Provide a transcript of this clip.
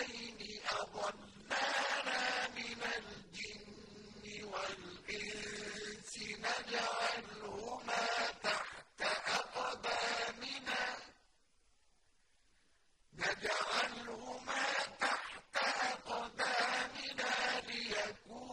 اللذين أضلانا من الجن والإنس نجعلهما تحت أقدامنا. نجعلهما تحت أقدامنا ليكون